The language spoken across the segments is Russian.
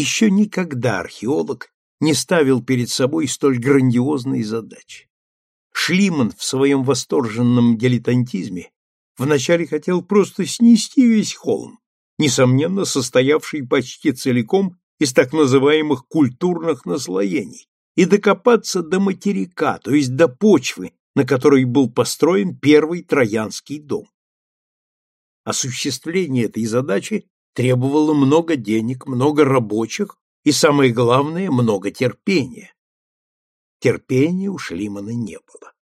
еще никогда археолог не ставил перед собой столь грандиозной задачи. Шлиман в своем восторженном дилетантизме вначале хотел просто снести весь холм, несомненно состоявший почти целиком из так называемых культурных наслоений, и докопаться до материка, то есть до почвы, на которой был построен первый Троянский дом. Осуществление этой задачи требовало много денег, много рабочих и, самое главное, много терпения. Терпения у Шлимана не было.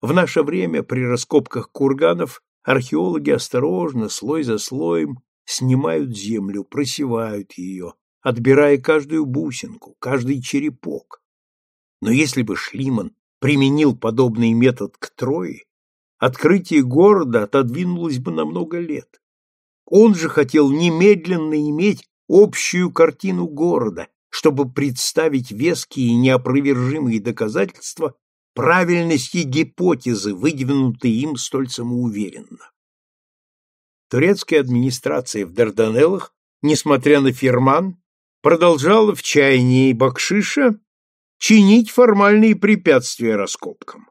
В наше время при раскопках курганов археологи осторожно, слой за слоем, снимают землю, просевают ее, отбирая каждую бусинку, каждый черепок. Но если бы Шлиман применил подобный метод к Трое, открытие города отодвинулось бы на много лет. Он же хотел немедленно иметь общую картину города, чтобы представить веские и неопровержимые доказательства правильности гипотезы, выдвинутой им столь самоуверенно. Турецкая администрация в Дарданеллах, несмотря на ферман, продолжала в чаянии Бакшиша чинить формальные препятствия раскопкам.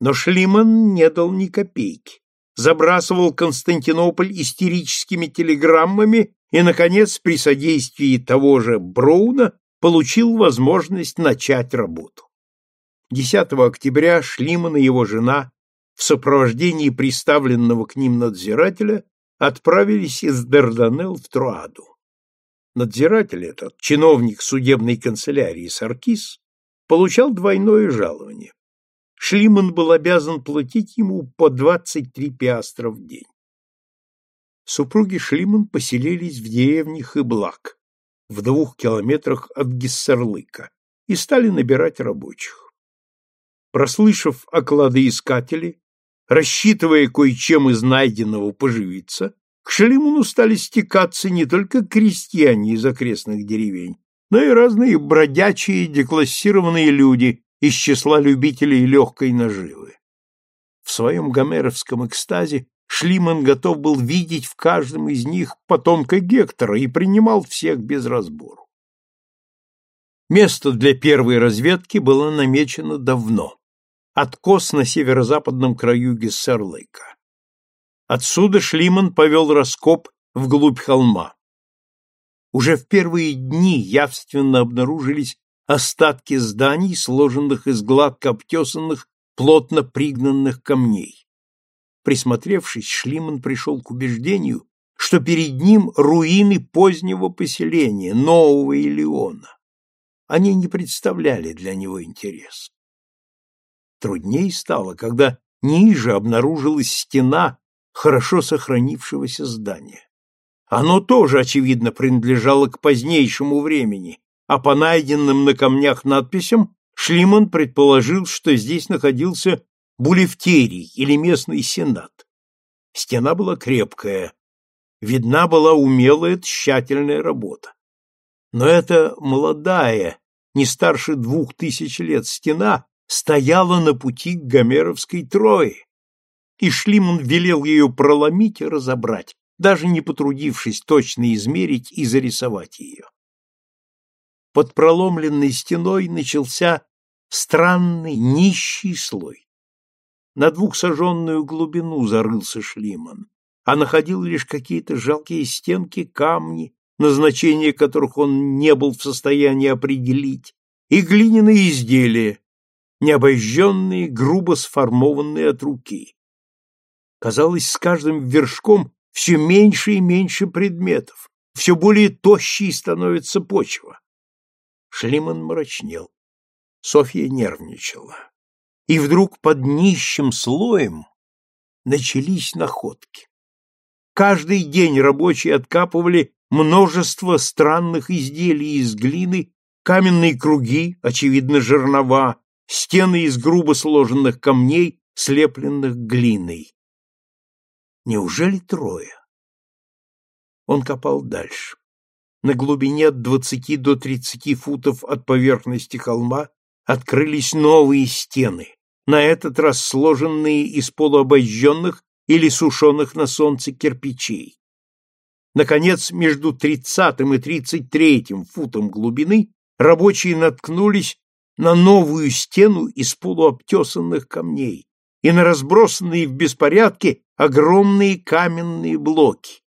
Но Шлиман не дал ни копейки забрасывал Константинополь истерическими телеграммами и, наконец, при содействии того же Броуна получил возможность начать работу. 10 октября Шлиман и его жена в сопровождении приставленного к ним надзирателя отправились из Дарданелл в Труаду. Надзиратель этот, чиновник судебной канцелярии Саркис, получал двойное жалование. Шлиман был обязан платить ему по 23 пиастра в день. Супруги Шлиман поселились в деревне Хыблак, в двух километрах от Гессерлыка, и стали набирать рабочих. Прослышав о кладоискателе, рассчитывая кое-чем из найденного поживиться, к Шлиману стали стекаться не только крестьяне из окрестных деревень, но и разные бродячие деклассированные люди, из числа любителей легкой наживы. В своем гомеровском экстазе Шлиман готов был видеть в каждом из них потомка Гектора и принимал всех без разбору. Место для первой разведки было намечено давно. Откос на северо-западном краю Гессерлыка. Отсюда Шлиман повел раскоп вглубь холма. Уже в первые дни явственно обнаружились остатки зданий, сложенных из гладко обтесанных, плотно пригнанных камней. Присмотревшись, Шлиман пришел к убеждению, что перед ним руины позднего поселения, нового Илеона. Они не представляли для него интерес. Трудней стало, когда ниже обнаружилась стена хорошо сохранившегося здания. Оно тоже, очевидно, принадлежало к позднейшему времени, а по найденным на камнях надписям Шлиман предположил, что здесь находился булевтерий или местный сенат. Стена была крепкая, видна была умелая тщательная работа. Но эта молодая, не старше двух тысяч лет стена, стояла на пути к Гомеровской Трое, и Шлиман велел ее проломить и разобрать, даже не потрудившись точно измерить и зарисовать ее под проломленной стеной начался странный нищий слой. На двухсожженную глубину зарылся Шлиман, а находил лишь какие-то жалкие стенки, камни, назначение которых он не был в состоянии определить, и глиняные изделия, необожженные, грубо сформованные от руки. Казалось, с каждым вершком все меньше и меньше предметов, все более тощей становится почва. Шлиман мрачнел. Софья нервничала. И вдруг под нищим слоем начались находки. Каждый день рабочие откапывали множество странных изделий из глины, каменные круги, очевидно, жернова, стены из грубо сложенных камней, слепленных глиной. Неужели трое? Он копал дальше на глубине от двадцати до тридцати футов от поверхности холма открылись новые стены, на этот раз сложенные из полуобожженных или сушеных на солнце кирпичей. Наконец, между тридцатым и тридцать третьим футом глубины рабочие наткнулись на новую стену из полуобтесанных камней и на разбросанные в беспорядке огромные каменные блоки.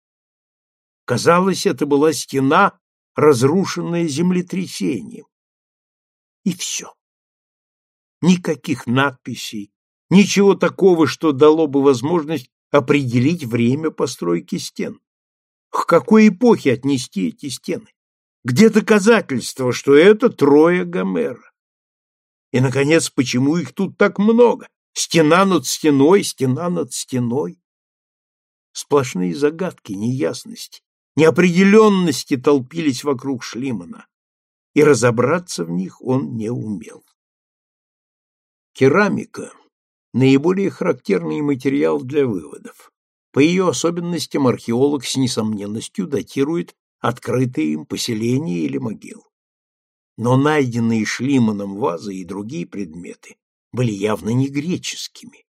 Казалось, это была стена, разрушенная землетрясением. И все. Никаких надписей, ничего такого, что дало бы возможность определить время постройки стен. К какой эпохе отнести эти стены? Где доказательства, что это трое Гомера? И, наконец, почему их тут так много? Стена над стеной, стена над стеной. Сплошные загадки, неясности неопределенности толпились вокруг Шлимана, и разобраться в них он не умел. Керамика – наиболее характерный материал для выводов. По ее особенностям археолог с несомненностью датирует открытые им поселения или могилы но найденные Шлиманом вазы и другие предметы были явно не греческими.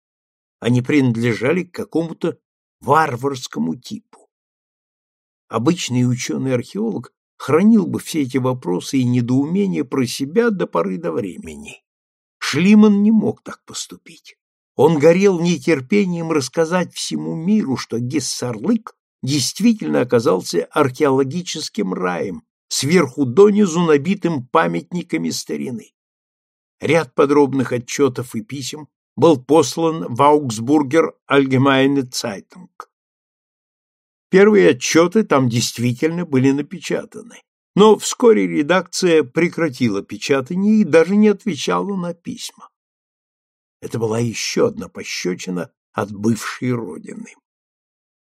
Они принадлежали к какому-то варварскому типу. Обычный ученый-археолог хранил бы все эти вопросы и недоумения про себя до поры до времени. Шлиман не мог так поступить. Он горел нетерпением рассказать всему миру, что Гессарлык действительно оказался археологическим раем, сверху донизу набитым памятниками старины. Ряд подробных отчетов и писем был послан в Аугсбургер Allgemeine Zeitung. Первые отчеты там действительно были напечатаны. Но вскоре редакция прекратила печатание и даже не отвечала на письма. Это была еще одна пощечина от бывшей родины.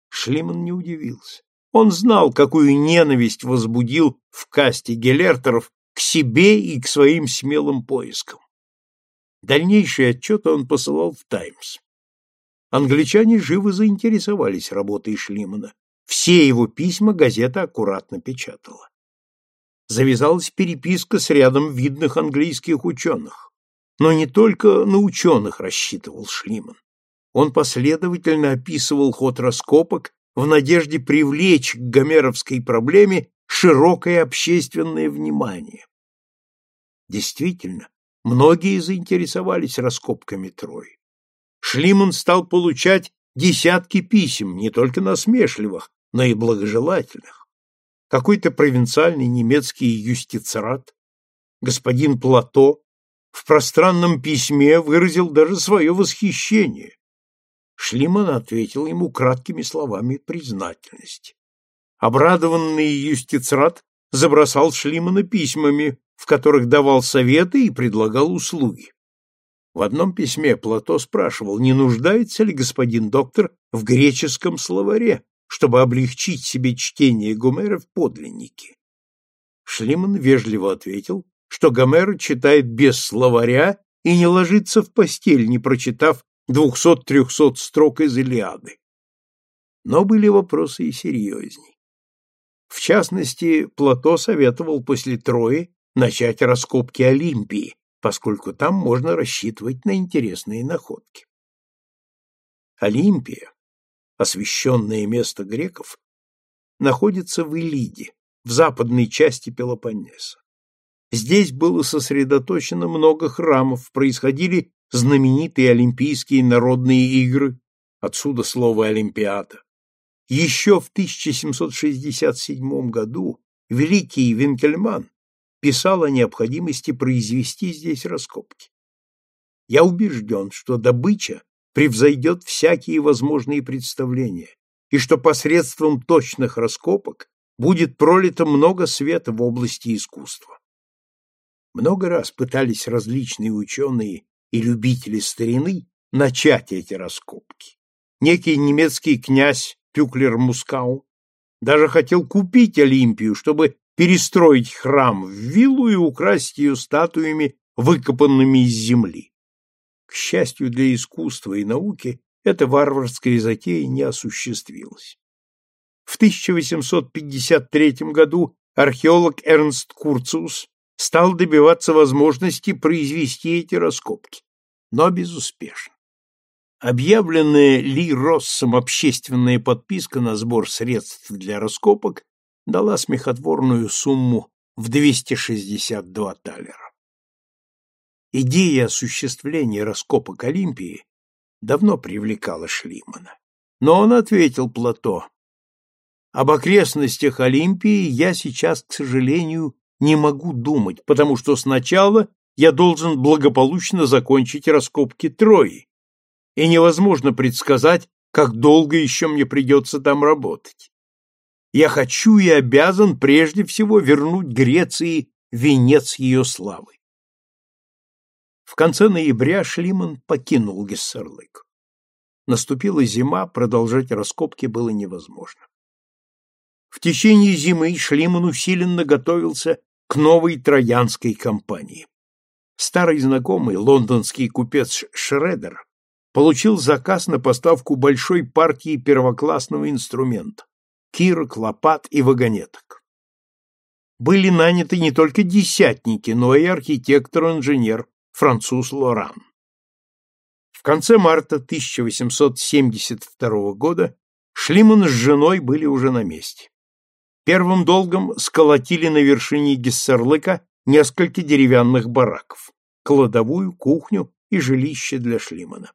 Шлиман не удивился. Он знал, какую ненависть возбудил в касте Гелертеров к себе и к своим смелым поискам. Дальнейшие отчеты он посылал в «Таймс». Англичане живо заинтересовались работой Шлимана. Все его письма газета аккуратно печатала. Завязалась переписка с рядом видных английских ученых. Но не только на ученых рассчитывал Шлиман. Он последовательно описывал ход раскопок в надежде привлечь к гомеровской проблеме широкое общественное внимание. Действительно, многие заинтересовались раскопками Трои. Шлиман стал получать десятки писем, не только насмешливых, наиблагожелательных. Какой-то провинциальный немецкий юстицерат, господин Плато, в пространном письме выразил даже свое восхищение. Шлиман ответил ему краткими словами признательности. Обрадованный юстицерат забросал Шлимана письмами, в которых давал советы и предлагал услуги. В одном письме Плато спрашивал, не нуждается ли господин доктор в греческом словаре, чтобы облегчить себе чтение Гомера в подлиннике. Шлиман вежливо ответил, что Гомер читает без словаря и не ложится в постель, не прочитав двухсот-трехсот строк из Илиады. Но были вопросы и серьезней. В частности, Плато советовал после Трои начать раскопки Олимпии, поскольку там можно рассчитывать на интересные находки. Олимпия освященное место греков, находится в Элиде, в западной части Пелопоннеса. Здесь было сосредоточено много храмов, происходили знаменитые Олимпийские народные игры, отсюда слово «Олимпиада». Еще в 1767 году великий Винкельман писал о необходимости произвести здесь раскопки. Я убежден, что добыча превзойдет всякие возможные представления, и что посредством точных раскопок будет пролито много света в области искусства. Много раз пытались различные ученые и любители старины начать эти раскопки. Некий немецкий князь Пюклер Мускау даже хотел купить Олимпию, чтобы перестроить храм в виллу и украсть ее статуями, выкопанными из земли счастью для искусства и науки, эта варварская затея не осуществилась. В 1853 году археолог Эрнст Курциус стал добиваться возможности произвести эти раскопки, но безуспешно. Объявленная Ли Россом общественная подписка на сбор средств для раскопок дала смехотворную сумму в 262 талера. Идея осуществления раскопок Олимпии давно привлекала Шлимана. Но он ответил Плато, «Об окрестностях Олимпии я сейчас, к сожалению, не могу думать, потому что сначала я должен благополучно закончить раскопки Трои, и невозможно предсказать, как долго еще мне придется там работать. Я хочу и обязан прежде всего вернуть Греции венец ее славы конце ноября Шлиман покинул Гессерлык. Наступила зима, продолжать раскопки было невозможно. В течение зимы Шлиман усиленно готовился к новой троянской кампании. Старый знакомый, лондонский купец Шредер, получил заказ на поставку большой партии первоклассного инструмента – кирок, лопат и вагонеток. Были наняты не только десятники, но и архитектор-инженер француз Лоран. В конце марта 1872 года Шлиман с женой были уже на месте. Первым долгом сколотили на вершине Гессерлыка несколько деревянных бараков, кладовую, кухню и жилище для Шлимана.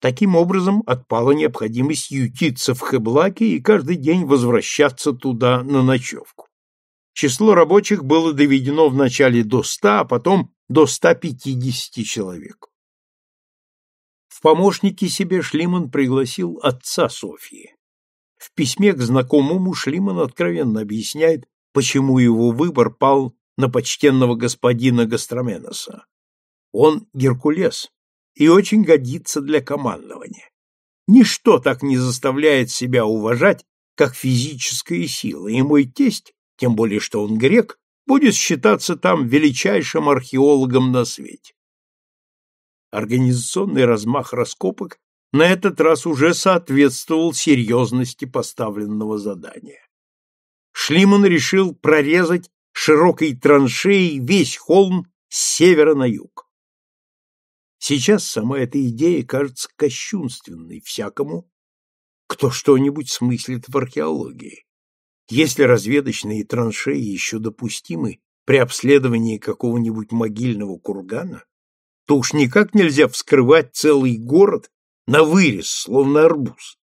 Таким образом отпала необходимость ютиться в Хеблаке и каждый день возвращаться туда на ночевку. Число рабочих было доведено вначале до ста, а потом до 150 человек. В помощники себе Шлиман пригласил отца Софии. В письме к знакомому Шлиман откровенно объясняет, почему его выбор пал на почтенного господина Гастроменоса. Он Геркулес и очень годится для командования. Ничто так не заставляет себя уважать, как физическая сила, и мой тесть, тем более что он грек, будет считаться там величайшим археологом на свете. Организационный размах раскопок на этот раз уже соответствовал серьезности поставленного задания. Шлиман решил прорезать широкой траншеей весь холм с севера на юг. Сейчас сама эта идея кажется кощунственной всякому, кто что-нибудь смыслит в археологии. Если разведочные траншеи еще допустимы при обследовании какого-нибудь могильного кургана, то уж никак нельзя вскрывать целый город на вырез, словно арбуз.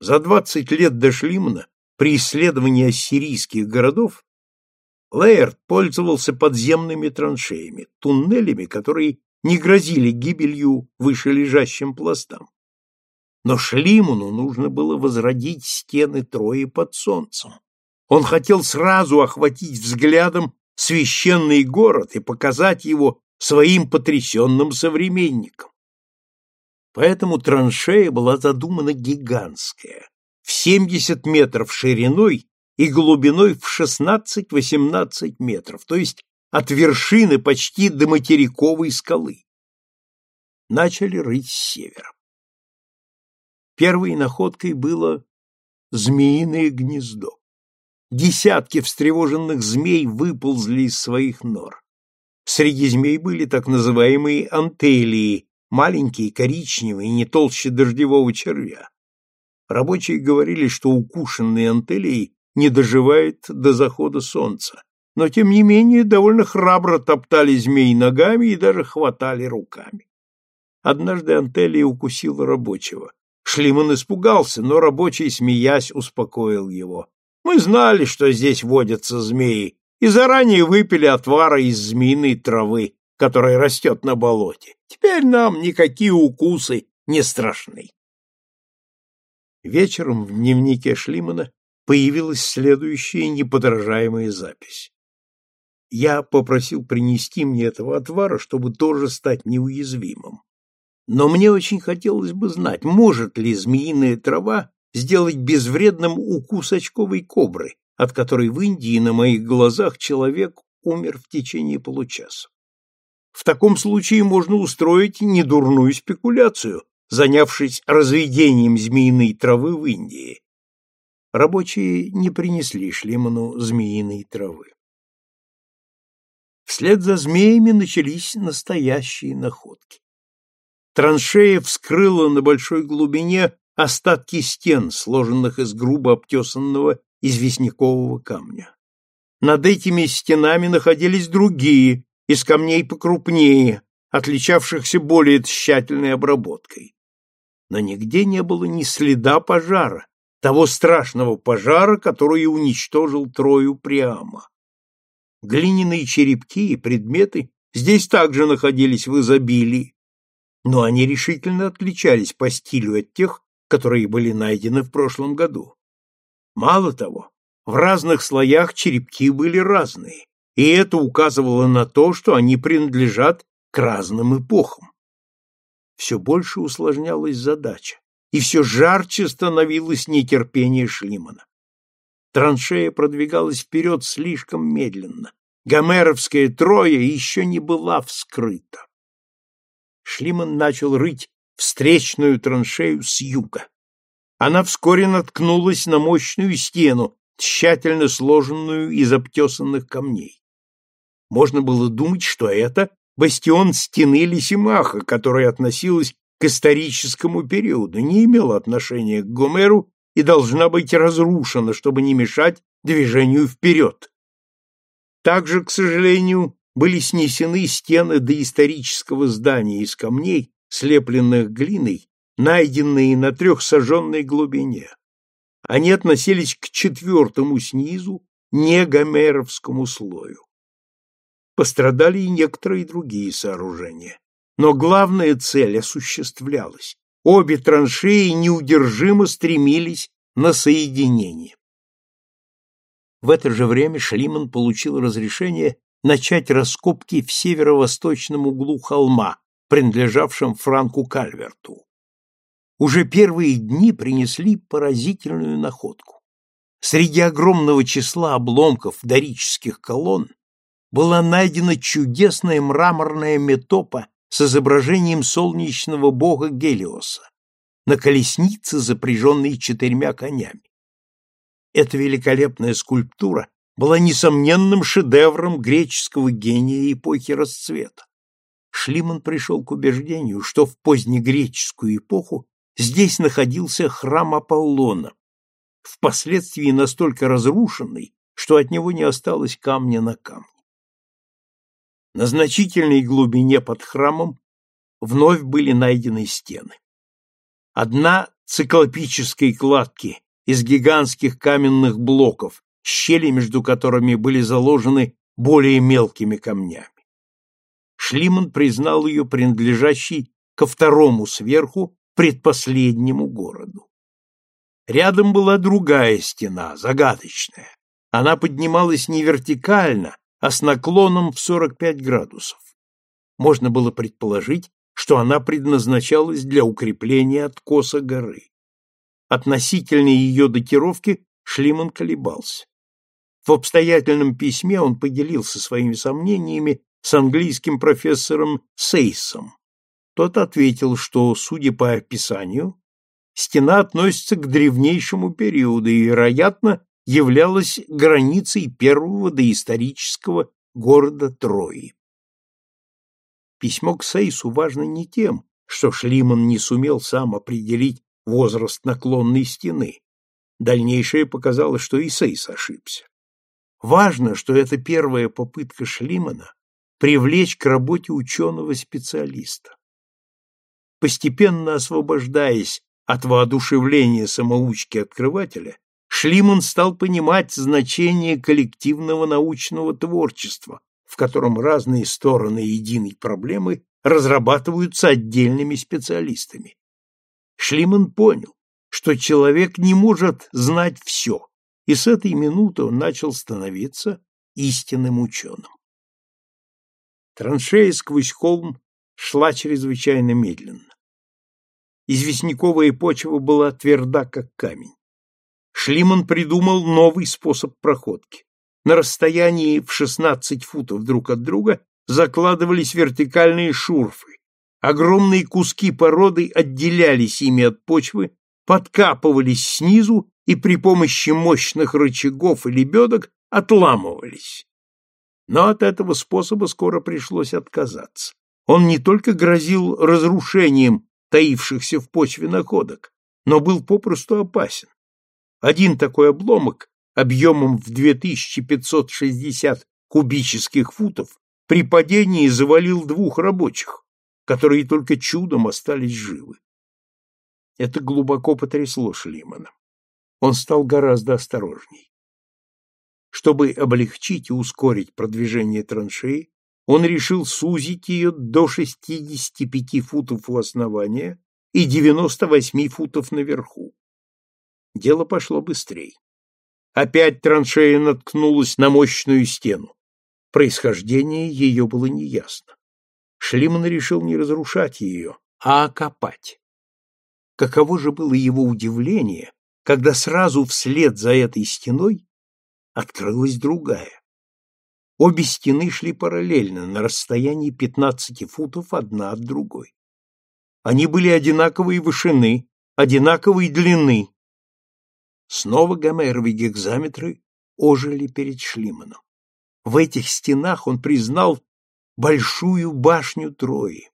За двадцать лет до Шлимана при исследовании ассирийских городов Лейерт пользовался подземными траншеями, туннелями, которые не грозили гибелью вышележащим пластам но Шлимуну нужно было возродить стены Трои под солнцем. Он хотел сразу охватить взглядом священный город и показать его своим потрясенным современникам. Поэтому траншея была задумана гигантская, в 70 метров шириной и глубиной в 16-18 метров, то есть от вершины почти до материковой скалы. Начали рыть с севера. Первой находкой было змеиное гнездо. Десятки встревоженных змей выползли из своих нор. Среди змей были так называемые антелии, маленькие, коричневые, не толще дождевого червя. Рабочие говорили, что укушенный антелий не доживает до захода солнца, но тем не менее довольно храбро топтали змей ногами и даже хватали руками. Однажды антелия укусила рабочего. Шлиман испугался, но рабочий, смеясь, успокоил его. «Мы знали, что здесь водятся змеи, и заранее выпили отвара из змеиной травы, которая растет на болоте. Теперь нам никакие укусы не страшны». Вечером в дневнике Шлимана появилась следующая неподражаемая запись. «Я попросил принести мне этого отвара, чтобы тоже стать неуязвимым. Но мне очень хотелось бы знать, может ли змеиная трава сделать безвредным укус очковой кобры, от которой в Индии на моих глазах человек умер в течение получаса. В таком случае можно устроить недурную спекуляцию, занявшись разведением змеиной травы в Индии. Рабочие не принесли Шлеману змеиной травы. Вслед за змеями начались настоящие находки. Траншея вскрыла на большой глубине остатки стен, сложенных из грубо обтесанного известнякового камня. Над этими стенами находились другие, из камней покрупнее, отличавшихся более тщательной обработкой. Но нигде не было ни следа пожара, того страшного пожара, который уничтожил Трою Приама. Глиняные черепки и предметы здесь также находились в изобилии, но они решительно отличались по стилю от тех, которые были найдены в прошлом году. Мало того, в разных слоях черепки были разные, и это указывало на то, что они принадлежат к разным эпохам. Все больше усложнялась задача, и все жарче становилось нетерпение Шлимана. Траншея продвигалась вперед слишком медленно. Гомеровская Троя еще не была вскрыта. Шлиман начал рыть встречную траншею с юга. Она вскоре наткнулась на мощную стену, тщательно сложенную из обтесанных камней. Можно было думать, что это бастион стены Лисимаха, которая относилась к историческому периоду, не имела отношения к Гомеру и должна быть разрушена, чтобы не мешать движению вперед. Также, к сожалению, были снесены стены доисторического здания из камней, слепленных глиной, найденные на трехсожженной глубине. Они относились к четвертому снизу, не гомеровскому слою. Пострадали и некоторые другие сооружения. Но главная цель осуществлялась. Обе траншеи неудержимо стремились на соединение. В это же время Шлиман получил разрешение начать раскопки в северо-восточном углу холма, принадлежавшем Франку Кальверту. Уже первые дни принесли поразительную находку. Среди огромного числа обломков дорических колонн была найдена чудесная мраморная метопа с изображением солнечного бога Гелиоса на колеснице, запряженной четырьмя конями. Эта великолепная скульптура была несомненным шедевром греческого гения эпохи расцвета. Шлиман пришел к убеждению, что в позднегреческую эпоху здесь находился храм Аполлона, впоследствии настолько разрушенный, что от него не осталось камня на камне. На значительной глубине под храмом вновь были найдены стены. Одна циклопической кладки из гигантских каменных блоков щели между которыми были заложены более мелкими камнями. Шлиман признал ее принадлежащей ко второму сверху, предпоследнему городу. Рядом была другая стена, загадочная. Она поднималась не вертикально, а с наклоном в 45 градусов. Можно было предположить, что она предназначалась для укрепления откоса горы. Относительно ее датировки Шлиман колебался в обстоятельном письме он поделился своими сомнениями с английским профессором Сейсом. Тот ответил, что, судя по описанию, стена относится к древнейшему периоду и, вероятно, являлась границей первого доисторического города Трои. Письмо к Сейсу важно не тем, что Шлиман не сумел сам определить возраст наклонной стены. Дальнейшее показало, что и Сейс ошибся. Важно, что это первая попытка Шлимана привлечь к работе ученого-специалиста. Постепенно освобождаясь от воодушевления самоучки-открывателя, Шлиман стал понимать значение коллективного научного творчества, в котором разные стороны единой проблемы разрабатываются отдельными специалистами. Шлиман понял, что человек не может знать все, и с этой минуты он начал становиться истинным ученым. Траншея сквозь холм шла чрезвычайно медленно. Известняковая почва была тверда, как камень. Шлиман придумал новый способ проходки. На расстоянии в 16 футов друг от друга закладывались вертикальные шурфы. Огромные куски породы отделялись ими от почвы, подкапывались снизу и при помощи мощных рычагов и лебедок отламывались. Но от этого способа скоро пришлось отказаться. Он не только грозил разрушением таившихся в почве находок, но был попросту опасен. Один такой обломок объемом в 2560 кубических футов при падении завалил двух рабочих, которые только чудом остались живы. Это глубоко потрясло Шлимана он стал гораздо осторожней. Чтобы облегчить и ускорить продвижение траншеи, он решил сузить ее до 65 футов у основания и 98 футов наверху. Дело пошло быстрее. Опять траншея наткнулась на мощную стену. Происхождение ее было неясно. Шлиман решил не разрушать ее, а окопать. Каково же было его удивление, когда сразу вслед за этой стеной открылась другая. Обе стены шли параллельно, на расстоянии 15 футов одна от другой. Они были одинаковой вышины, одинаковой длины. Снова Гомеровы гекзаметры ожили перед Шлиманом. В этих стенах он признал большую башню Трои.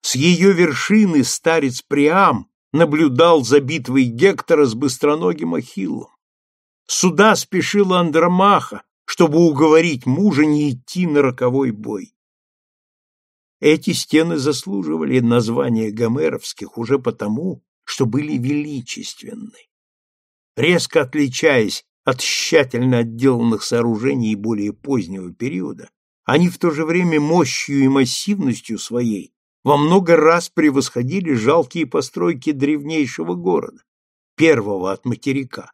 С ее вершины старец Приам наблюдал за битвой Гектора с быстроногим Ахиллом. Сюда спешила Андромаха, чтобы уговорить мужа не идти на роковой бой. Эти стены заслуживали названия гомеровских уже потому, что были величественны. Резко отличаясь от тщательно отделанных сооружений более позднего периода, они в то же время мощью и массивностью своей во много раз превосходили жалкие постройки древнейшего города, первого от материка.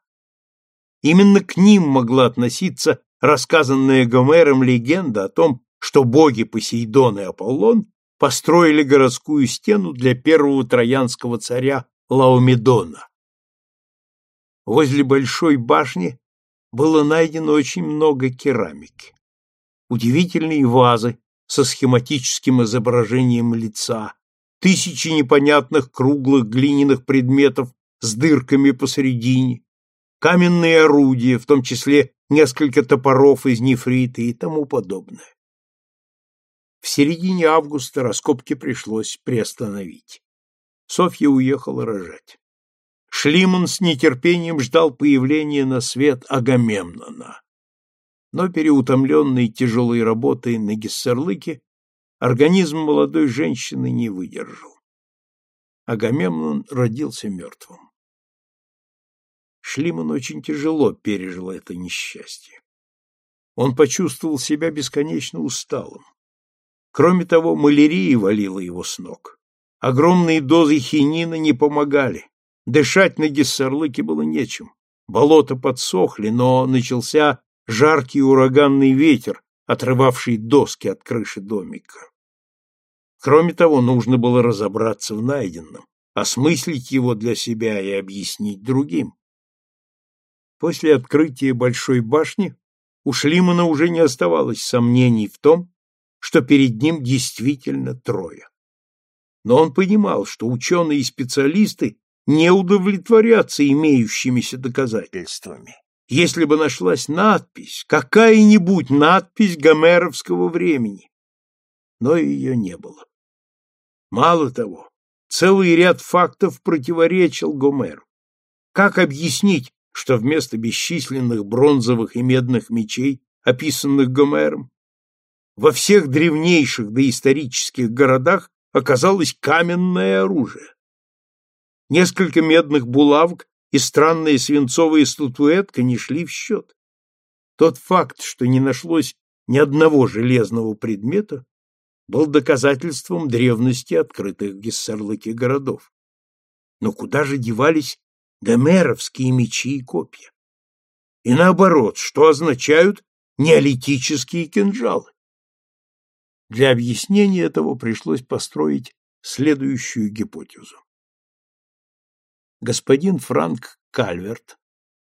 Именно к ним могла относиться рассказанная Гомером легенда о том, что боги Посейдон и Аполлон построили городскую стену для первого троянского царя Лаомедона. Возле большой башни было найдено очень много керамики. Удивительные вазы, со схематическим изображением лица, тысячи непонятных круглых глиняных предметов с дырками посередине, каменные орудия, в том числе несколько топоров из нефрита и тому подобное. В середине августа раскопки пришлось приостановить. Софья уехала рожать. Шлиман с нетерпением ждал появления на свет Агамемнона но переутомленный тяжелой работой на Гессерлыке организм молодой женщины не выдержал. Агамемнон родился мертвым. Шлиман очень тяжело пережил это несчастье. Он почувствовал себя бесконечно усталым. Кроме того, малярия валила его с ног. Огромные дозы хинина не помогали. Дышать на гессерлыке было нечем. Болота подсохли, но начался жаркий ураганный ветер, отрывавший доски от крыши домика. Кроме того, нужно было разобраться в найденном, осмыслить его для себя и объяснить другим. После открытия Большой башни у Шлимана уже не оставалось сомнений в том, что перед ним действительно трое. Но он понимал, что ученые и специалисты не удовлетворятся имеющимися доказательствами если бы нашлась надпись, какая-нибудь надпись гомеровского времени. Но ее не было. Мало того, целый ряд фактов противоречил Гомеру. Как объяснить, что вместо бесчисленных бронзовых и медных мечей, описанных Гомером, во всех древнейших доисторических городах оказалось каменное оружие? Несколько медных булавок и странные свинцовые статуэтка не шли в счет. Тот факт, что не нашлось ни одного железного предмета, был доказательством древности открытых гессерлыки городов. Но куда же девались гомеровские мечи и копья? И наоборот, что означают неолитические кинжалы? Для объяснения этого пришлось построить следующую гипотезу господин Франк Кальверт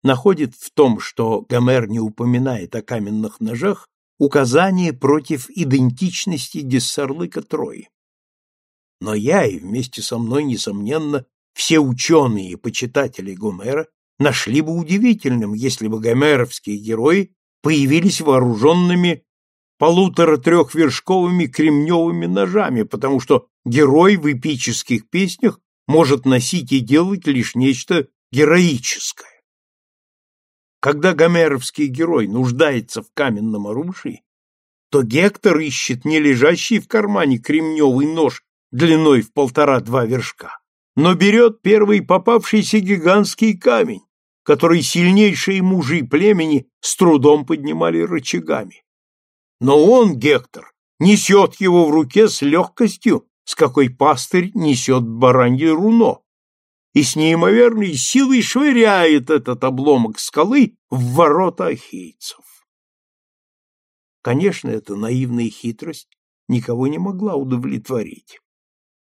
находит в том, что Гомер не упоминает о каменных ножах, указание против идентичности диссарлыка Трои. Но я и вместе со мной, несомненно, все ученые и почитатели Гомера нашли бы удивительным, если бы гомеровские герои появились вооруженными полутора-трехвершковыми кремневыми ножами, потому что герой в эпических песнях может носить и делать лишь нечто героическое. Когда гомеровский герой нуждается в каменном оружии, то Гектор ищет не лежащий в кармане кремневый нож длиной в полтора-два вершка, но берет первый попавшийся гигантский камень, который сильнейшие мужи племени с трудом поднимали рычагами. Но он, Гектор, несет его в руке с легкостью, с какой пастырь несет баранье руно, и с неимоверной силой швыряет этот обломок скалы в ворота ахейцев. Конечно, эта наивная хитрость никого не могла удовлетворить.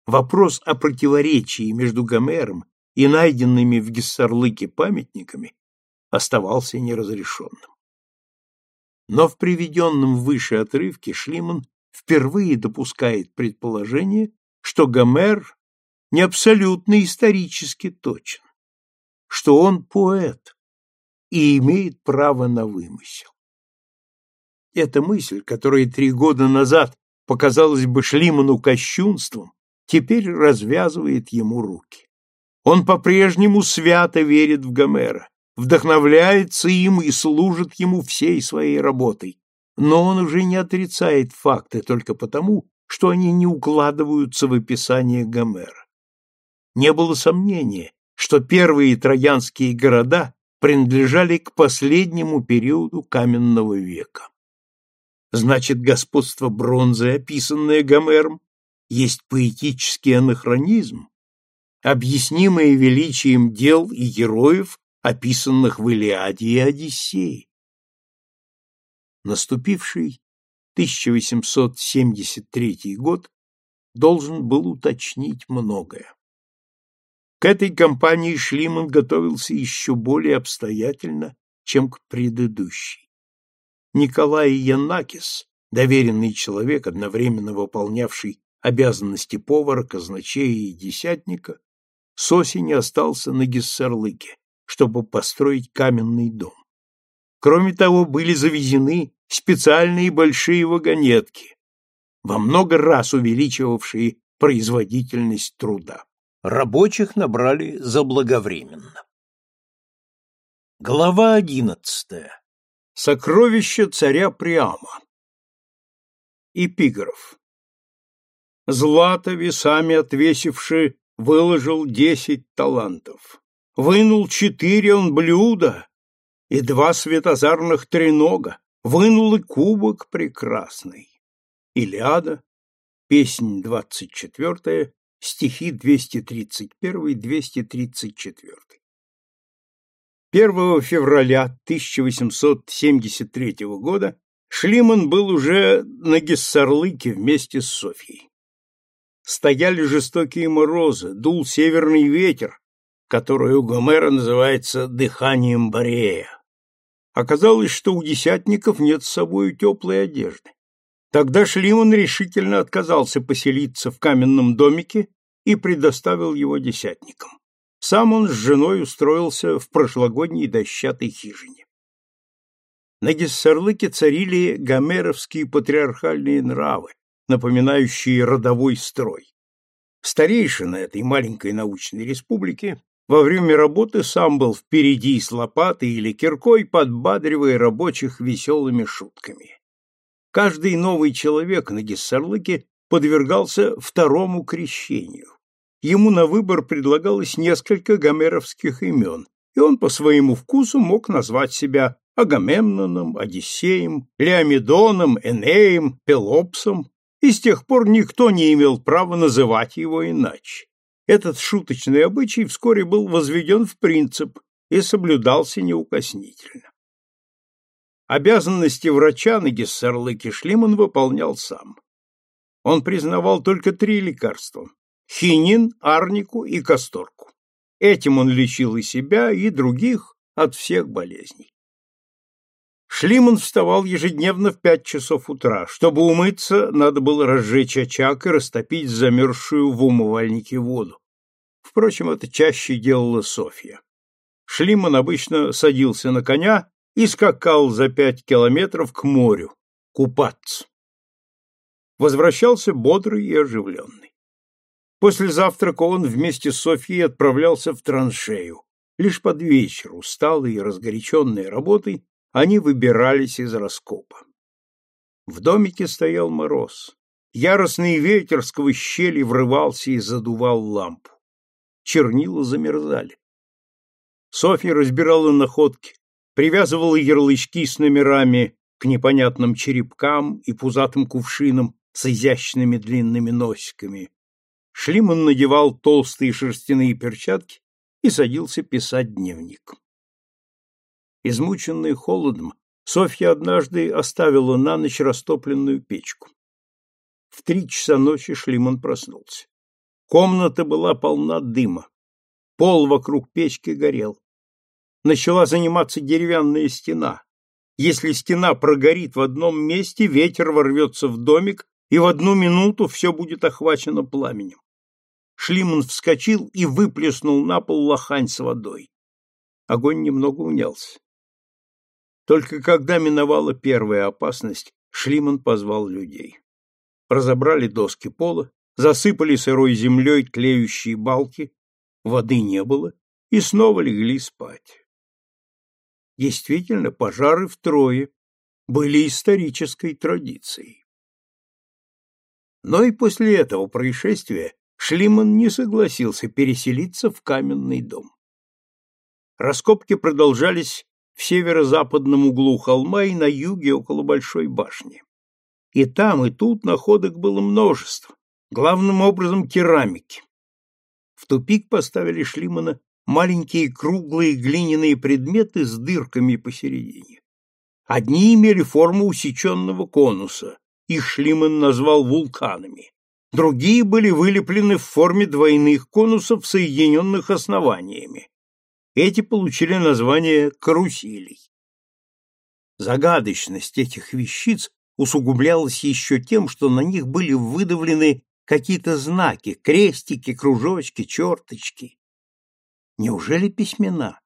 Вопрос о противоречии между Гомером и найденными в Гессарлыке памятниками оставался неразрешенным. Но в приведенном выше отрывке Шлиман впервые допускает предположение, что Гомер не абсолютно исторически точен, что он поэт и имеет право на вымысел. Эта мысль, которая три года назад показалась бы Шлиману кощунством, теперь развязывает ему руки. Он по-прежнему свято верит в Гомера, вдохновляется им и служит ему всей своей работой, но он уже не отрицает факты только потому, что они не укладываются в описание Гомера. Не было сомнения, что первые троянские города принадлежали к последнему периоду каменного века. Значит, господство бронзы, описанное Гомером, есть поэтический анахронизм, объяснимое величием дел и героев, описанных в Илиаде и Одиссее наступивший 1873 год должен был уточнить многое. К этой кампании Шлиман готовился еще более обстоятельно, чем к предыдущей. Николай Янакис, доверенный человек, одновременно выполнявший обязанности повара, казначея и десятника, с осени остался на Гессерлыке, чтобы построить каменный дом. Кроме того, были завезены специальные большие вагонетки. Во много раз увеличивавшие производительность труда. Рабочих набрали заблаговременно. Глава одиннадцатая. Сокровище царя Приама. Эпиграф. Злато весами отвесивши, выложил десять талантов. Вынул четыре он блюда и два светозарных тренога вынула кубок прекрасный. Илиада, песнь 24, стихи 231-234. 1 февраля 1873 года Шлиман был уже на Гессарлыке вместе с Софьей. Стояли жестокие морозы, дул северный ветер, который у Гомера называется «дыханием Борея». Оказалось, что у десятников нет с собой теплой одежды. Тогда Шлиман решительно отказался поселиться в каменном домике и предоставил его десятникам. Сам он с женой устроился в прошлогодней дощатой хижине. На Гессерлыке царили гомеровские патриархальные нравы, напоминающие родовой строй. Старейшина этой маленькой научной республики во время работы сам был впереди с лопатой или киркой, подбадривая рабочих веселыми шутками. Каждый новый человек на Гессерлыке подвергался второму крещению. Ему на выбор предлагалось несколько гомеровских имен, и он по своему вкусу мог назвать себя Агамемноном, Одиссеем, Леомедоном, Энеем, Пелопсом, и с тех пор никто не имел права называть его иначе. Этот шуточный обычай вскоре был возведен в принцип и соблюдался неукоснительно. Обязанности врача на Гессерлыке Шлиман выполнял сам. Он признавал только три лекарства – хинин, арнику и касторку. Этим он лечил и себя, и других от всех болезней. Шлиман вставал ежедневно в пять часов утра. Чтобы умыться, надо было разжечь очаг и растопить замерзшую в умывальнике воду. Впрочем, это чаще делала Софья. Шлиман обычно садился на коня и скакал за пять километров к морю, купаться. Возвращался бодрый и оживленный. После завтрака он вместе с Софьей отправлялся в траншею. Лишь под вечер, усталый и разгоряченный работой, они выбирались из раскопа. В домике стоял мороз. Яростный ветер сквозь щели врывался и задувал лампу. Чернила замерзали. Софья разбирала находки, привязывала ярлычки с номерами к непонятным черепкам и пузатым кувшинам с изящными длинными носиками. Шлиман надевал толстые шерстяные перчатки и садился писать дневник измученный холодом, Софья однажды оставила на ночь растопленную печку. В три часа ночи Шлиман проснулся. Комната была полна дыма. Пол вокруг печки горел. Начала заниматься деревянная стена. Если стена прогорит в одном месте, ветер ворвется в домик, и в одну минуту все будет охвачено пламенем. Шлиман вскочил и выплеснул на пол лохань с водой. Огонь немного унялся. Только когда миновала первая опасность, Шлиман позвал людей. Разобрали доски пола, засыпали сырой землей клеющие балки, воды не было, и снова легли спать. Действительно, пожары втрое были исторической традицией. Но и после этого происшествия Шлиман не согласился переселиться в каменный дом. Раскопки продолжались в северо-западном углу холма и на юге около Большой башни. И там, и тут находок было множество, главным образом керамики. В тупик поставили Шлимана маленькие круглые глиняные предметы с дырками посередине. Одни имели форму усеченного конуса, их Шлиман назвал вулканами. Другие были вылеплены в форме двойных конусов, соединенных основаниями. Эти получили название каруселей. Загадочность этих вещиц усугублялась еще тем, что на них были выдавлены какие-то знаки, крестики, кружочки, черточки. Неужели письмена?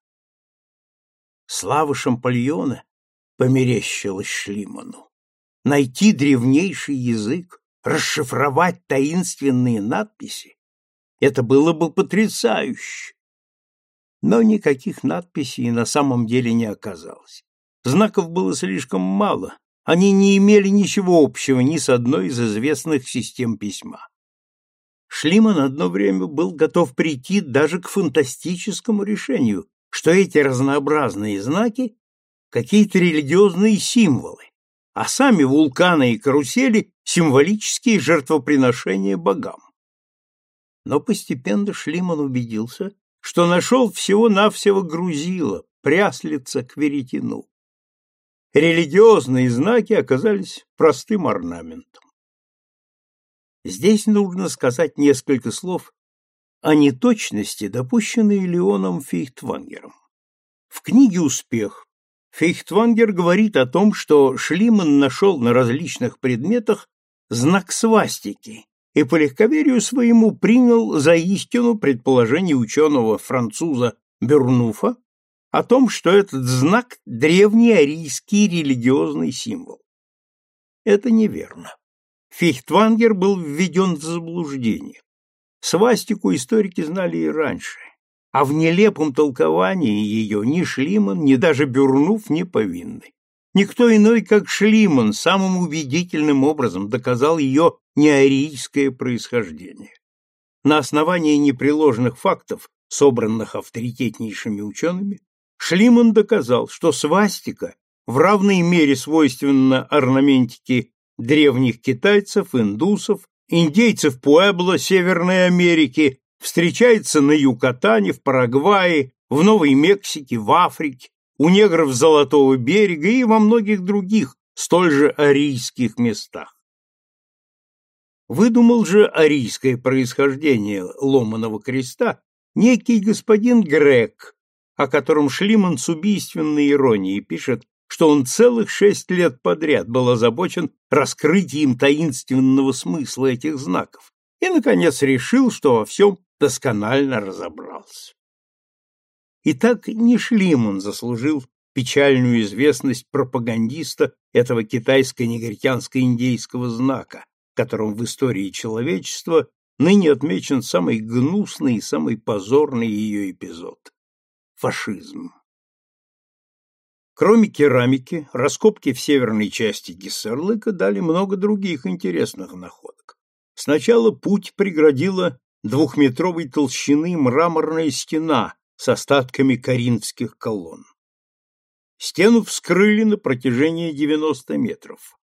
Слава Шампольона померещилась Шлиману. Найти древнейший язык, расшифровать таинственные надписи — это было бы потрясающе но никаких надписей на самом деле не оказалось. Знаков было слишком мало, они не имели ничего общего ни с одной из известных систем письма. Шлиман одно время был готов прийти даже к фантастическому решению, что эти разнообразные знаки – какие-то религиозные символы, а сами вулканы и карусели – символические жертвоприношения богам. Но постепенно Шлиман убедился, что нашел всего-навсего грузила, пряслица к веретину. Религиозные знаки оказались простым орнаментом. Здесь нужно сказать несколько слов о неточности, допущенной Леоном Фейхтвангером. В книге «Успех» Фейхтвангер говорит о том, что Шлиман нашел на различных предметах знак свастики, и по легковерию своему принял за истину предположение ученого-француза Бернуфа о том, что этот знак – древний арийский религиозный символ. Это неверно. Фихтвангер был введен в заблуждение. Свастику историки знали и раньше, а в нелепом толковании ее ни Шлиман, ни даже Бюрнуф не повинны. Никто иной, как Шлиман, самым убедительным образом доказал ее неарийское происхождение. На основании непреложных фактов, собранных авторитетнейшими учеными, Шлиман доказал, что свастика в равной мере свойственна орнаментике древних китайцев, индусов, индейцев Пуэбло, Северной Америки, встречается на Юкатане, в Парагвае, в Новой Мексике, в Африке, у негров Золотого берега и во многих других, столь же арийских местах. Выдумал же арийское происхождение ломаного креста некий господин Грек, о котором Шлиман с убийственной иронией пишет, что он целых шесть лет подряд был озабочен раскрытием таинственного смысла этих знаков и, наконец, решил, что во всем досконально разобрался и так не Шлиман заслужил печальную известность пропагандиста этого китайско-негритянско-индейского знака, которым в истории человечества ныне отмечен самый гнусный и самый позорный ее эпизод – фашизм. Кроме керамики, раскопки в северной части Гессерлыка дали много других интересных находок. Сначала путь преградила двухметровой толщины мраморная стена – с остатками коринфских колонн. Стену вскрыли на протяжении 90 метров.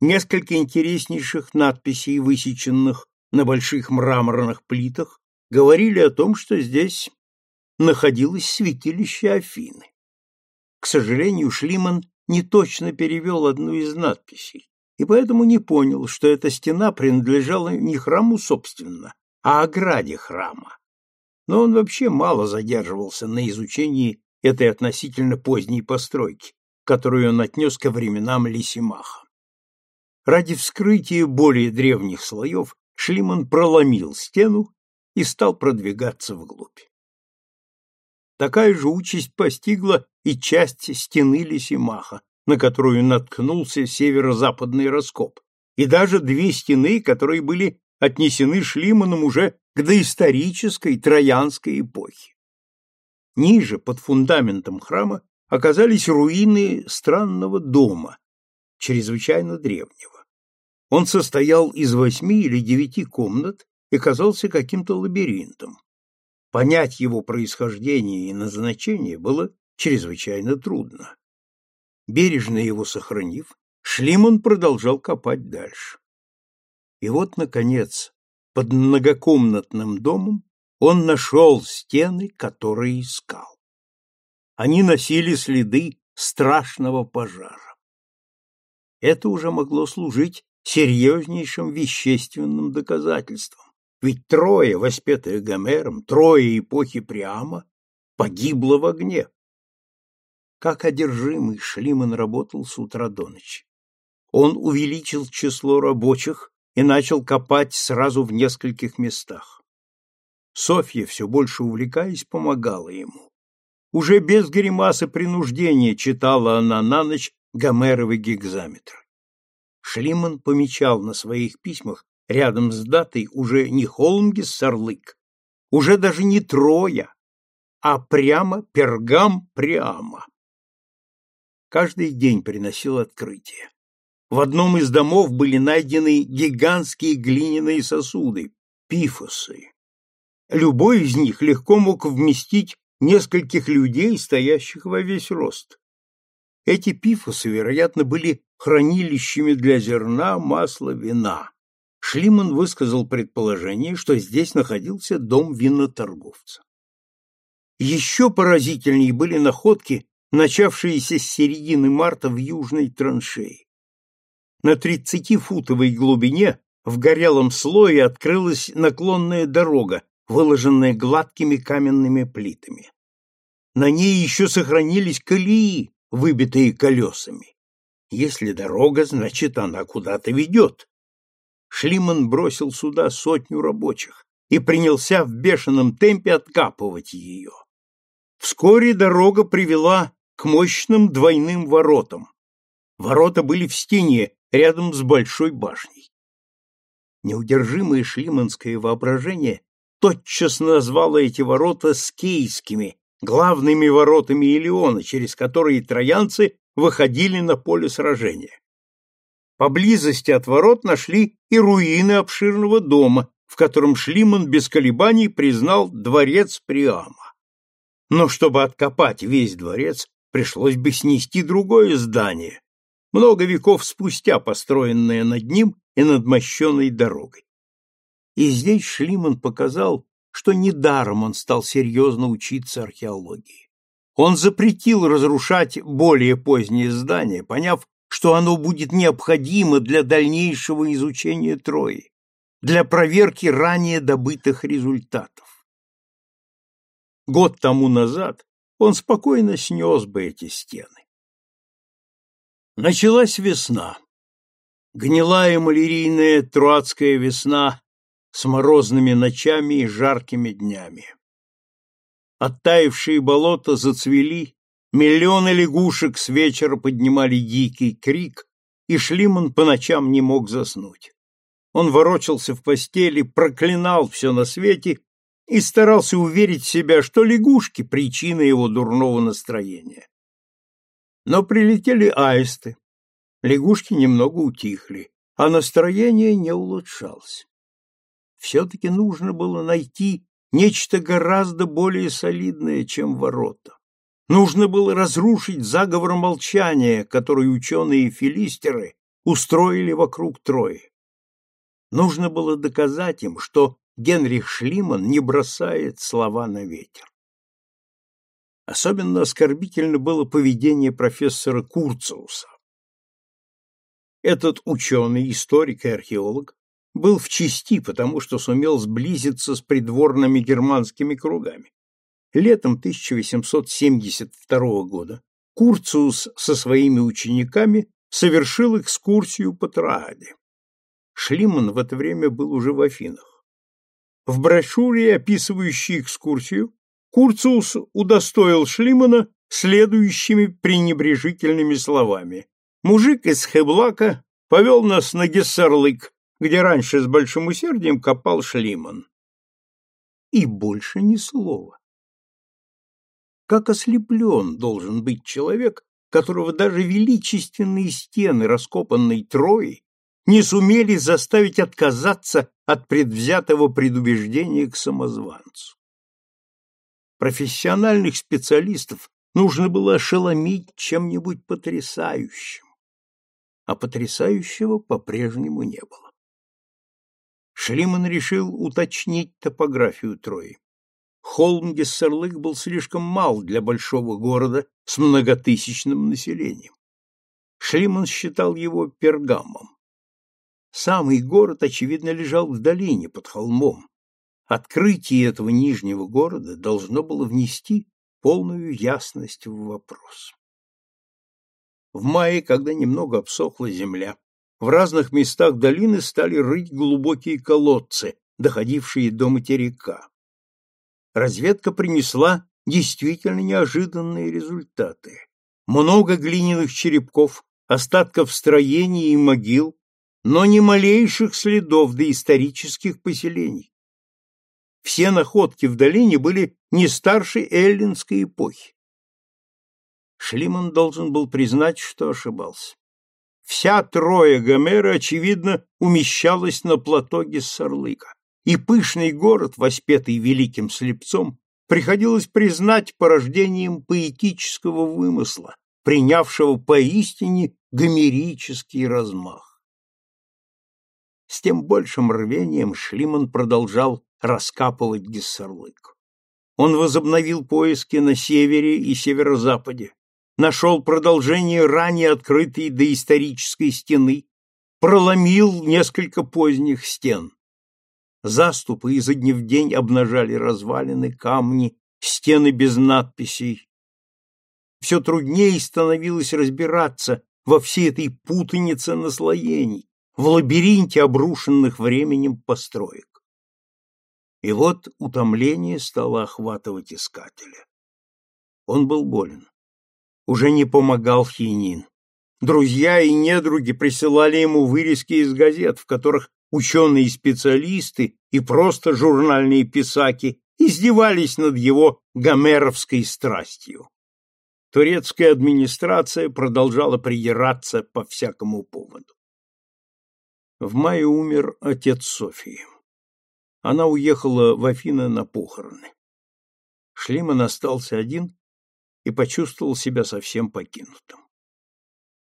Несколько интереснейших надписей, высеченных на больших мраморных плитах, говорили о том, что здесь находилось святилище Афины. К сожалению, Шлиман не точно перевел одну из надписей, и поэтому не понял, что эта стена принадлежала не храму собственно, а ограде храма но он вообще мало задерживался на изучении этой относительно поздней постройки, которую он отнес ко временам Лисимаха. Ради вскрытия более древних слоев Шлиман проломил стену и стал продвигаться вглубь. Такая же участь постигла и часть стены Лисимаха, на которую наткнулся северо-западный раскоп, и даже две стены, которые были отнесены Шлиманом уже к доисторической Троянской эпохи. Ниже, под фундаментом храма, оказались руины странного дома, чрезвычайно древнего. Он состоял из восьми или девяти комнат и казался каким-то лабиринтом. Понять его происхождение и назначение было чрезвычайно трудно. Бережно его сохранив, Шлиман продолжал копать дальше. И вот, наконец, под многокомнатным домом он нашел стены, которые искал. Они носили следы страшного пожара. Это уже могло служить серьезнейшим вещественным доказательством, ведь трое, воспетые Гомером, трое эпохи Приама, погибло в огне. Как одержимый Шлиман работал с утра до ночи. Он увеличил число рабочих, и начал копать сразу в нескольких местах. Софья, все больше увлекаясь, помогала ему. Уже без гримасы принуждения читала она на ночь Гомеровы гигзаметры. Шлиман помечал на своих письмах рядом с датой уже не Холмгис-Сарлык, уже даже не Троя, а прямо Пергам-Прямо. Каждый день приносил открытие. В одном из домов были найдены гигантские глиняные сосуды – пифосы. Любой из них легко мог вместить нескольких людей, стоящих во весь рост. Эти пифосы, вероятно, были хранилищами для зерна, масла, вина. Шлиман высказал предположение, что здесь находился дом виноторговца. Еще поразительнее были находки, начавшиеся с середины марта в южной траншеи на тридцатифутовой глубине в горелом слое открылась наклонная дорога, выложенная гладкими каменными плитами. На ней еще сохранились колеи, выбитые колесами. Если дорога, значит, она куда-то ведет. Шлиман бросил сюда сотню рабочих и принялся в бешеном темпе откапывать ее. Вскоре дорога привела к мощным двойным воротам. Ворота были в стене, рядом с большой башней. Неудержимое шлиманское воображение тотчас назвало эти ворота скейскими, главными воротами Илиона, через которые троянцы выходили на поле сражения. Поблизости от ворот нашли и руины обширного дома, в котором Шлиман без колебаний признал дворец Приама. Но чтобы откопать весь дворец, пришлось бы снести другое здание, много веков спустя построенная над ним и над мощенной дорогой. И здесь Шлиман показал, что недаром он стал серьезно учиться археологии. Он запретил разрушать более поздние здания, поняв, что оно будет необходимо для дальнейшего изучения Трои, для проверки ранее добытых результатов. Год тому назад он спокойно снес бы эти стены. Началась весна. Гнилая малярийная троцкая весна с морозными ночами и жаркими днями. Оттаившие болота зацвели, миллионы лягушек с вечера поднимали дикий крик, и Шлиман по ночам не мог заснуть. Он ворочался в постели, проклинал все на свете и старался уверить себя, что лягушки – причина его дурного настроения. Но прилетели аисты. Лягушки немного утихли, а настроение не улучшалось. Все-таки нужно было найти нечто гораздо более солидное, чем ворота. Нужно было разрушить заговор молчания, который ученые филистеры устроили вокруг Трои. Нужно было доказать им, что Генрих Шлиман не бросает слова на ветер. Особенно оскорбительно было поведение профессора Курцауса. Этот ученый, историк и археолог был в чести, потому что сумел сблизиться с придворными германскими кругами. Летом 1872 года Курциус со своими учениками совершил экскурсию по Трааде. Шлиман в это время был уже в Афинах. В брошюре, описывающей экскурсию, Курциус удостоил Шлимана следующими пренебрежительными словами. Мужик из Хеблака повел нас на Гессерлык, где раньше с большим усердием копал Шлиман. И больше ни слова. Как ослеплен должен быть человек, которого даже величественные стены раскопанной Трои не сумели заставить отказаться от предвзятого предубеждения к самозванцу профессиональных специалистов нужно было ошеломить чем-нибудь потрясающим. А потрясающего по-прежнему не было. Шлиман решил уточнить топографию Трои. Холм Гессерлык был слишком мал для большого города с многотысячным населением. Шлиман считал его пергамом. Самый город, очевидно, лежал в долине под холмом, Открытие этого нижнего города должно было внести полную ясность в вопрос. В мае, когда немного обсохла земля, в разных местах долины стали рыть глубокие колодцы, доходившие до материка. Разведка принесла действительно неожиданные результаты. Много глиняных черепков, остатков строений и могил, но ни малейших следов доисторических поселений. Все находки в долине были не старше эллинской эпохи. Шлиман должен был признать, что ошибался. Вся троя Гомера, очевидно, умещалась на плато Гессарлыка, и пышный город, воспетый великим слепцом, приходилось признать порождением поэтического вымысла, принявшего поистине гомерический размах. С тем большим рвением Шлиман продолжал раскапывать Гессерлык. Он возобновил поиски на севере и северо-западе, нашел продолжение ранее открытой доисторической стены, проломил несколько поздних стен. Заступы изо дня в день обнажали развалины, камни, стены без надписей. Все труднее становилось разбираться во всей этой путанице наслоений, в лабиринте обрушенных временем построек. И вот утомление стало охватывать искателя. Он был болен. Уже не помогал хинин. Друзья и недруги присылали ему вырезки из газет, в которых ученые и специалисты и просто журнальные писаки издевались над его гомеровской страстью. Турецкая администрация продолжала придираться по всякому поводу. В мае умер отец Софии она уехала в Афины на похороны. Шлиман остался один и почувствовал себя совсем покинутым.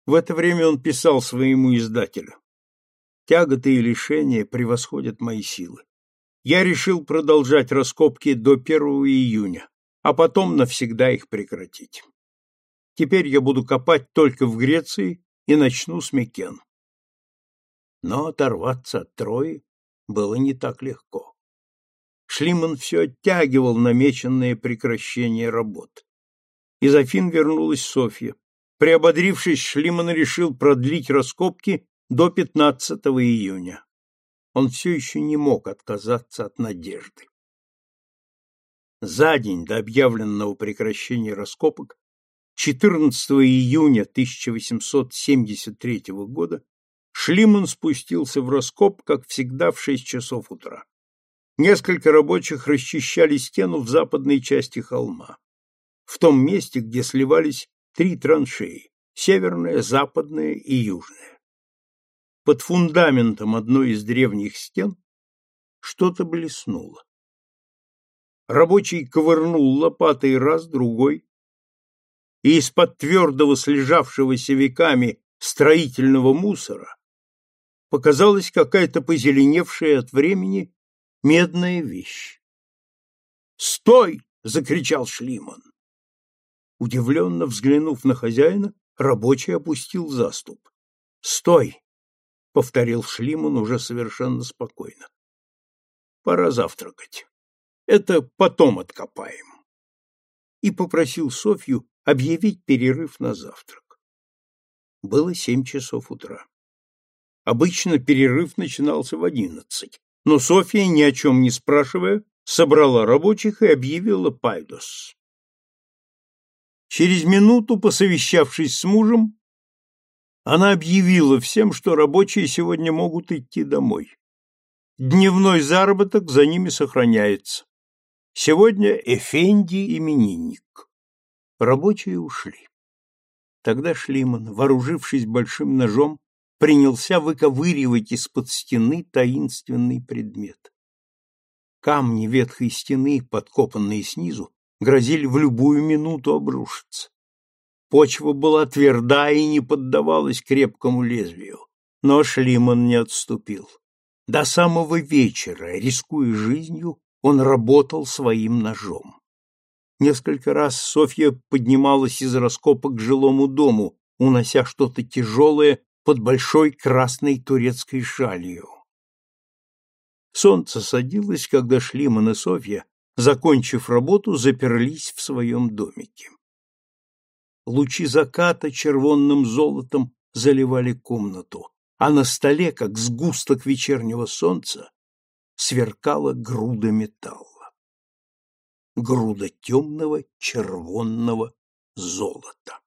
В это время он писал своему издателю. «Тяготы и лишения превосходят мои силы. Я решил продолжать раскопки до 1 июня, а потом навсегда их прекратить. Теперь я буду копать только в Греции и начну с Микен. Но оторваться от Трои было не так легко. Шлиман все оттягивал намеченное прекращение работ. Из Афин вернулась Софья. Приободрившись, Шлиман решил продлить раскопки до 15 июня. Он все еще не мог отказаться от надежды. За день до объявленного прекращения раскопок 14 июня 1873 года Шлиман спустился в раскоп, как всегда, в шесть часов утра. Несколько рабочих расчищали стену в западной части холма, в том месте, где сливались три траншеи – северная, западная и южная. Под фундаментом одной из древних стен что-то блеснуло. Рабочий ковырнул лопатой раз, другой, и из-под твердого слежавшегося веками строительного мусора показалась какая-то позеленевшая от времени медная вещь. «Стой!» — закричал Шлиман. Удивленно взглянув на хозяина, рабочий опустил заступ. «Стой!» — повторил Шлиман уже совершенно спокойно. «Пора завтракать. Это потом откопаем» и попросил Софью объявить перерыв на завтрак. Было семь часов утра. Обычно перерыв начинался в одиннадцать, но Софья, ни о чем не спрашивая, собрала рабочих и объявила Пайдос. Через минуту, посовещавшись с мужем, она объявила всем, что рабочие сегодня могут идти домой. Дневной заработок за ними сохраняется. Сегодня Эфенди именинник. Рабочие ушли. Тогда Шлиман, вооружившись большим ножом, принялся выковыривать из-под стены таинственный предмет. Камни ветхой стены, подкопанные снизу, грозили в любую минуту обрушиться. Почва была тверда и не поддавалась крепкому лезвию, но Шлиман не отступил. До самого вечера, рискуя жизнью, он работал своим ножом. Несколько раз Софья поднималась из раскопа к жилому дому, унося что-то тяжелое под большой красной турецкой шалью. Солнце садилось, когда Шлиман и Софья, закончив работу, заперлись в своем домике. Лучи заката червонным золотом заливали комнату, а на столе, как сгусток вечернего солнца, сверкала груда металла. Груда темного червонного золота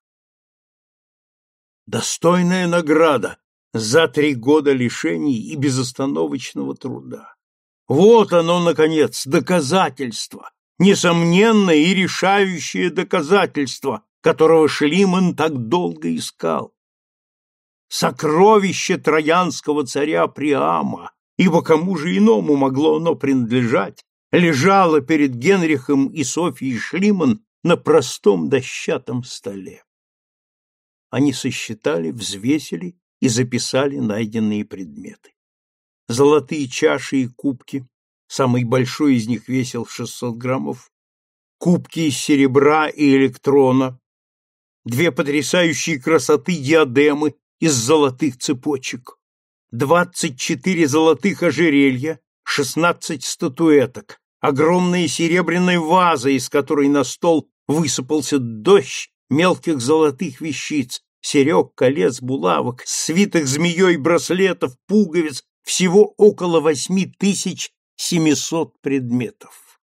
достойная награда за три года лишений и безостановочного труда. Вот оно, наконец, доказательство, несомненное и решающее доказательство, которого Шлиман так долго искал. Сокровище троянского царя Приама, ибо кому же иному могло оно принадлежать, лежало перед Генрихом и Софьей Шлиман на простом дощатом столе они сосчитали, взвесили и записали найденные предметы. Золотые чаши и кубки, самый большой из них весил 600 граммов, кубки из серебра и электрона, две потрясающие красоты диадемы из золотых цепочек, 24 золотых ожерелья, 16 статуэток, огромная серебряная ваза, из которой на стол высыпался дождь мелких золотых вещиц, серег, колец, булавок, свитых змеей браслетов, пуговиц, всего около восьми тысяч семисот предметов.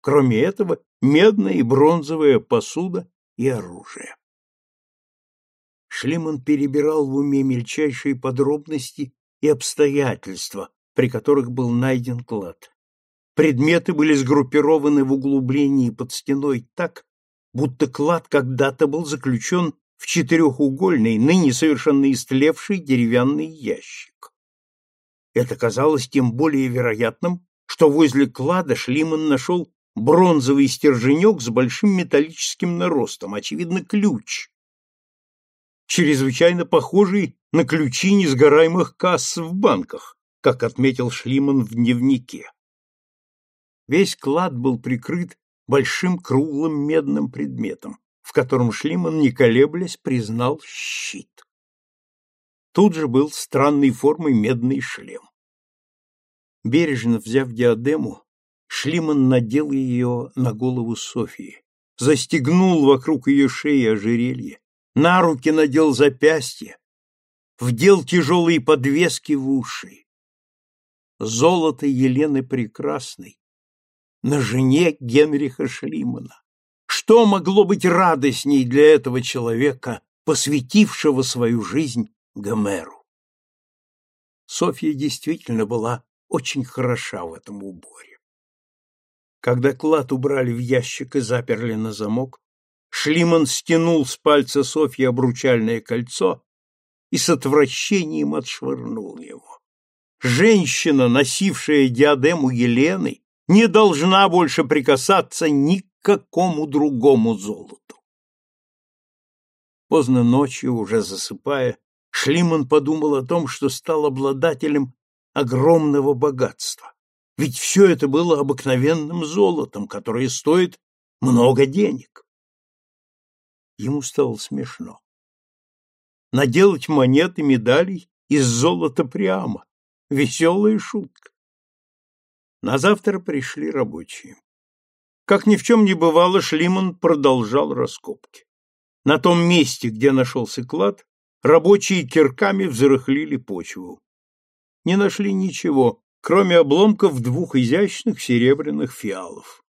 Кроме этого, медная и бронзовая посуда и оружие. Шлиман перебирал в уме мельчайшие подробности и обстоятельства, при которых был найден клад. Предметы были сгруппированы в углублении под стеной так, будто клад когда-то был заключен в четырехугольный, ныне совершенно истлевший деревянный ящик. Это казалось тем более вероятным, что возле клада Шлиман нашел бронзовый стерженек с большим металлическим наростом, очевидно, ключ, чрезвычайно похожий на ключи несгораемых касс в банках, как отметил Шлиман в дневнике. Весь клад был прикрыт большим круглым медным предметом, в котором Шлиман, не колеблясь, признал щит. Тут же был странной формы медный шлем. Бережно взяв диадему, Шлиман надел ее на голову Софии, застегнул вокруг ее шеи ожерелье, на руки надел запястье, вдел тяжелые подвески в уши. Золото Елены Прекрасной на жене Генриха Шлимана. Что могло быть радостней для этого человека, посвятившего свою жизнь Гомеру? Софья действительно была очень хороша в этом уборе. Когда клад убрали в ящик и заперли на замок, Шлиман стянул с пальца Софьи обручальное кольцо и с отвращением отшвырнул его. Женщина, носившая диадему Елены, не должна больше прикасаться ни к какому другому золоту. Поздно ночью, уже засыпая, Шлиман подумал о том, что стал обладателем огромного богатства. Ведь все это было обыкновенным золотом, которое стоит много денег. Ему стало смешно. Наделать монет и медалей из золота прямо. Веселая шутка. На завтра пришли рабочие. Как ни в чем не бывало, Шлиман продолжал раскопки. На том месте, где нашелся клад, рабочие кирками взрыхлили почву. Не нашли ничего, кроме обломков двух изящных серебряных фиалов.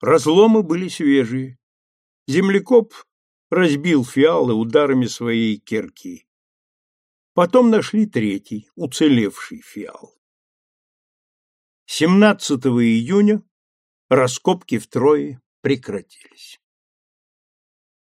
Разломы были свежие. Землекоп разбил фиалы ударами своей кирки. Потом нашли третий, уцелевший фиал. 17 июня раскопки в Трое прекратились.